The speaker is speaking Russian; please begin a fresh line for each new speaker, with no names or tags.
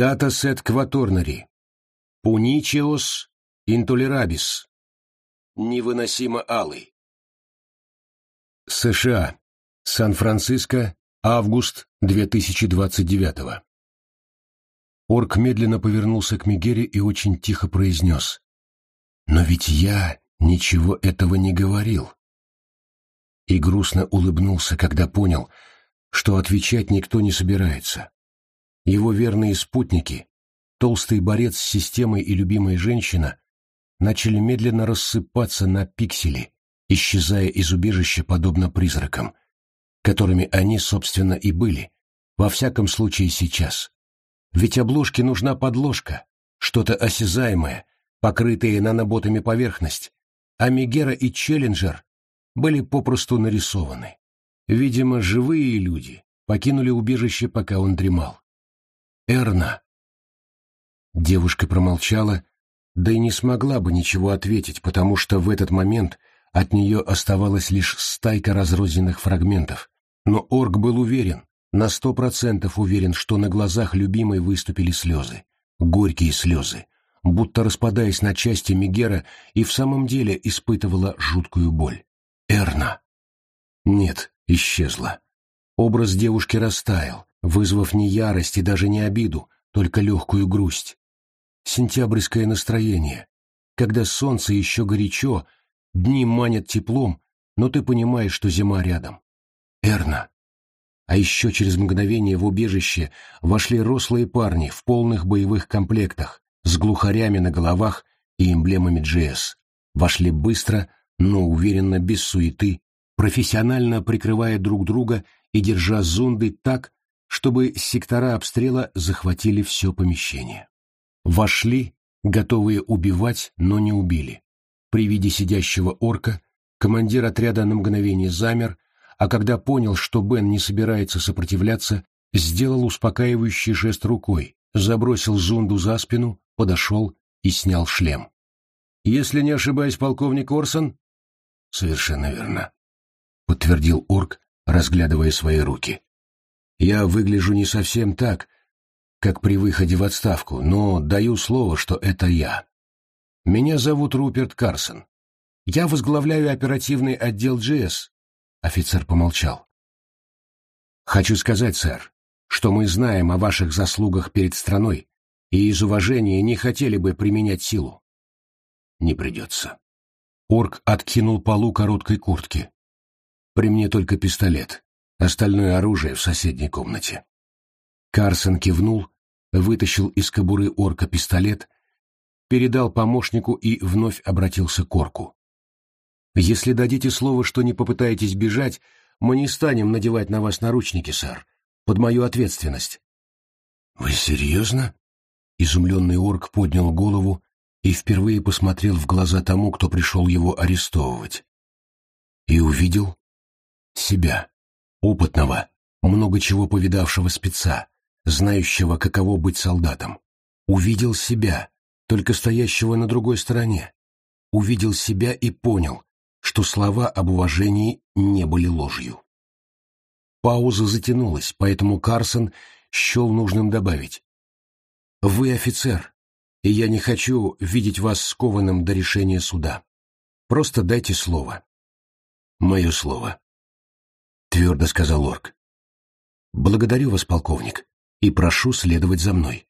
Дата сет кваторнари. Пуничиос интолерабис. Невыносимо алый. США. Сан-Франциско. Август 2029 Орк медленно повернулся к Мигере и очень тихо произнес. «Но ведь я ничего этого не говорил». И грустно улыбнулся, когда понял, что отвечать никто не собирается. Его верные спутники, толстый борец с системой и любимая женщина, начали медленно рассыпаться на пиксели, исчезая из убежища подобно призракам, которыми они, собственно, и были, во всяком случае сейчас. Ведь обложке нужна подложка, что-то осязаемое, покрытое наноботами поверхность, а Мегера и Челленджер были попросту нарисованы. Видимо, живые люди покинули убежище, пока он дремал. Эрна. Девушка промолчала, да и не смогла бы ничего ответить, потому что в этот момент от нее оставалась лишь стайка разрозненных фрагментов. Но Орг был уверен, на сто процентов уверен, что на глазах любимой выступили слезы. Горькие слезы. Будто распадаясь на части Мегера и в самом деле испытывала жуткую боль. Эрна. Нет, исчезла. Образ девушки растаял, вызвав не ярость и даже не обиду, только легкую грусть. Сентябрьское настроение, когда солнце еще горячо, дни манят теплом, но ты понимаешь, что зима рядом. Эрна. А еще через мгновение в убежище вошли рослые парни в полных боевых комплектах, с глухарями на головах и эмблемами GS. Вошли быстро, но уверенно, без суеты, профессионально прикрывая друг друга и держа зонды так, чтобы сектора обстрела захватили все помещение. Вошли, готовые убивать, но не убили. При виде сидящего орка командир отряда на мгновение замер, а когда понял, что Бен не собирается сопротивляться, сделал успокаивающий жест рукой, забросил зунду за спину, подошел и снял шлем. «Если не ошибаюсь, полковник Орсон?» «Совершенно верно», — подтвердил орк, разглядывая свои руки. Я выгляжу не совсем так, как при выходе в отставку, но даю слово, что это я. Меня зовут Руперт Карсон. Я возглавляю оперативный отдел GS. Офицер помолчал. Хочу сказать, сэр, что мы знаем о ваших заслугах перед страной и из уважения не хотели бы применять силу. Не придется. Орк откинул полу короткой куртки. При мне только пистолет. Остальное оружие в соседней комнате. Карсон кивнул, вытащил из кобуры орка пистолет, передал помощнику и вновь обратился к орку. «Если дадите слово, что не попытаетесь бежать, мы не станем надевать на вас наручники, сэр, под мою ответственность». «Вы серьезно?» Изумленный орк поднял голову и впервые посмотрел в глаза тому, кто пришел его арестовывать. И увидел себя опытного, много чего повидавшего спеца, знающего, каково быть солдатом. Увидел себя, только стоящего на другой стороне. Увидел себя и понял, что слова об уважении не были ложью. Пауза затянулась, поэтому Карсон счел нужным добавить. «Вы офицер, и я не хочу видеть вас скованным до решения суда. Просто дайте слово». «Мое слово», твердо сказал Орк. «Благодарю вас, полковник, и прошу следовать за мной».